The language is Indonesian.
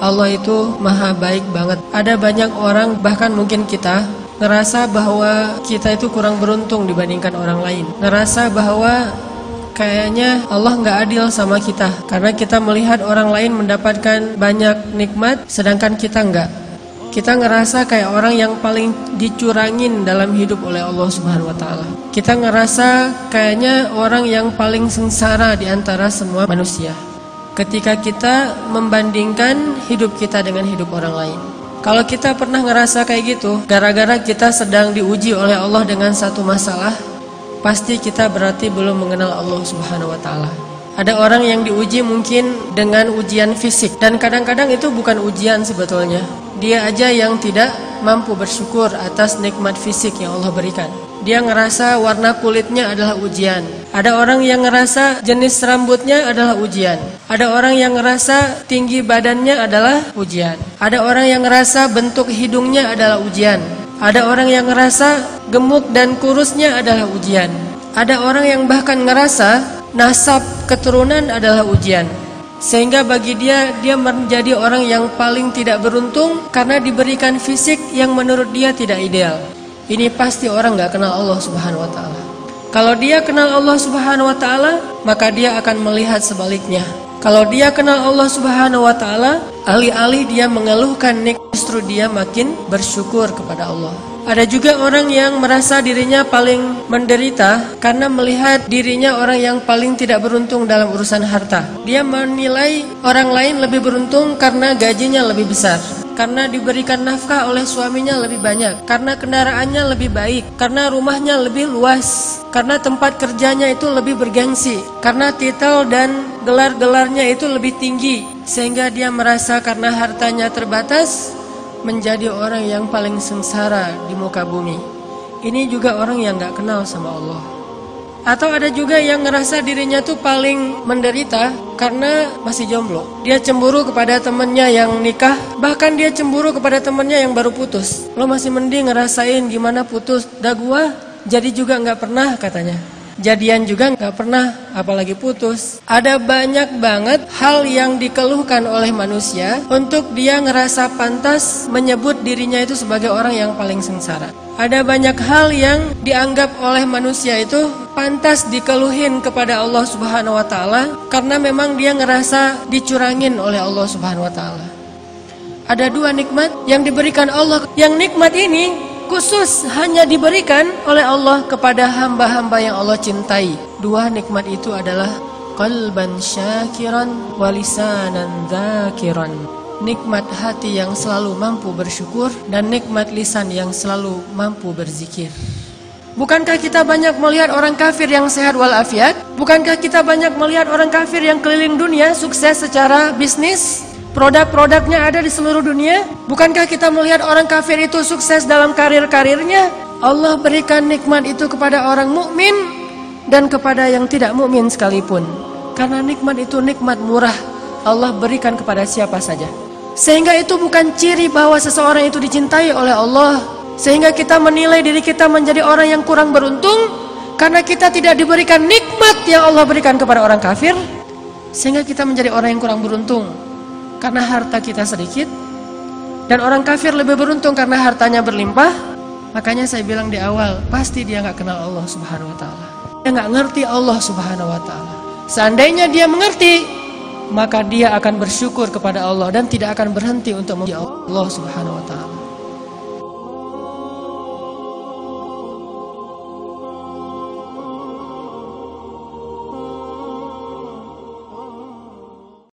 Allah itu maha baik banget. Ada banyak orang bahkan mungkin kita ngerasa bahwa kita itu kurang beruntung dibandingkan orang lain. Ngerasa bahwa kayaknya Allah nggak adil sama kita karena kita melihat orang lain mendapatkan banyak nikmat sedangkan kita nggak. Kita ngerasa kayak orang yang paling dicurangin dalam hidup oleh Allah Subhanahu wa taala. Kita ngerasa kayaknya orang yang paling sengsara di antara semua manusia ketika kita membandingkan hidup kita dengan hidup orang lain. Kalau kita pernah ngerasa kayak gitu, gara-gara kita sedang diuji oleh Allah dengan satu masalah, pasti kita berarti belum mengenal Allah Subhanahu wa taala. Ada orang yang diuji mungkin dengan ujian fisik dan kadang-kadang itu bukan ujian sebetulnya. Dia aja yang tidak mampu bersyukur atas nikmat fisik yang Allah berikan. Dia ngerasa warna kulitnya adalah ujian. Ada orang yang ngerasa jenis rambutnya adalah ujian. Ada orang yang ngerasa tinggi badannya adalah ujian. Ada orang yang ngerasa bentuk hidungnya adalah ujian. Ada orang yang ngerasa gemuk dan kurusnya adalah ujian. Ada orang yang bahkan ngerasa nasab keturunan adalah ujian. Sehingga bagi dia, dia menjadi orang yang paling tidak beruntung karena diberikan fisik yang menurut dia tidak ideal. Ini pasti orang nggak kenal Allah Subhanahu wa taala. Kalau dia kenal Allah Subhanahu wa taala, maka dia akan melihat sebaliknya. Kalau dia kenal Allah Subhanahu wa taala, alih-alih dia mengeluhkan nik, justru dia makin bersyukur kepada Allah. Ada juga orang yang merasa dirinya paling menderita karena melihat dirinya orang yang paling tidak beruntung dalam urusan harta. Dia menilai orang lain lebih beruntung karena gajinya lebih besar karena diberikan nafkah oleh suaminya lebih banyak, karena kendaraannya lebih baik, karena rumahnya lebih luas, karena tempat kerjanya itu lebih bergengsi, karena titel dan gelar-gelarnya itu lebih tinggi, sehingga dia merasa karena hartanya terbatas menjadi orang yang paling sengsara di muka bumi. Ini juga orang yang gak kenal sama Allah. Atau ada juga yang ngerasa dirinya tuh paling menderita karena masih jomblo. Dia cemburu kepada temennya yang nikah, bahkan dia cemburu kepada temennya yang baru putus. Lo masih mending ngerasain gimana putus. Dah gua jadi juga nggak pernah katanya. Jadian juga nggak pernah, apalagi putus. Ada banyak banget hal yang dikeluhkan oleh manusia untuk dia ngerasa pantas menyebut dirinya itu sebagai orang yang paling sengsara. Ada banyak hal yang dianggap oleh manusia itu pantas dikeluhin kepada Allah Subhanahu wa taala karena memang dia ngerasa dicurangin oleh Allah Subhanahu wa taala. Ada dua nikmat yang diberikan Allah. Yang nikmat ini khusus hanya diberikan oleh Allah kepada hamba-hamba yang Allah cintai. Dua nikmat itu adalah qalban syakiran walisanan dzakiran nikmat hati yang selalu mampu bersyukur dan nikmat lisan yang selalu mampu berzikir. Bukankah kita banyak melihat orang kafir yang sehat walafiat? Bukankah kita banyak melihat orang kafir yang keliling dunia sukses secara bisnis? Produk-produknya ada di seluruh dunia? Bukankah kita melihat orang kafir itu sukses dalam karir-karirnya? Allah berikan nikmat itu kepada orang mukmin dan kepada yang tidak mukmin sekalipun. Karena nikmat itu nikmat murah. Allah berikan kepada siapa saja. Sehingga itu bukan ciri bahwa seseorang itu dicintai oleh Allah. Sehingga kita menilai diri kita menjadi orang yang kurang beruntung karena kita tidak diberikan nikmat yang Allah berikan kepada orang kafir. Sehingga kita menjadi orang yang kurang beruntung karena harta kita sedikit dan orang kafir lebih beruntung karena hartanya berlimpah. Makanya saya bilang di awal, pasti dia nggak kenal Allah Subhanahu wa taala. Dia nggak ngerti Allah Subhanahu wa taala. Seandainya dia mengerti, maka dia akan bersyukur kepada Allah dan tidak akan berhenti untuk memuji Allah Subhanahu wa taala.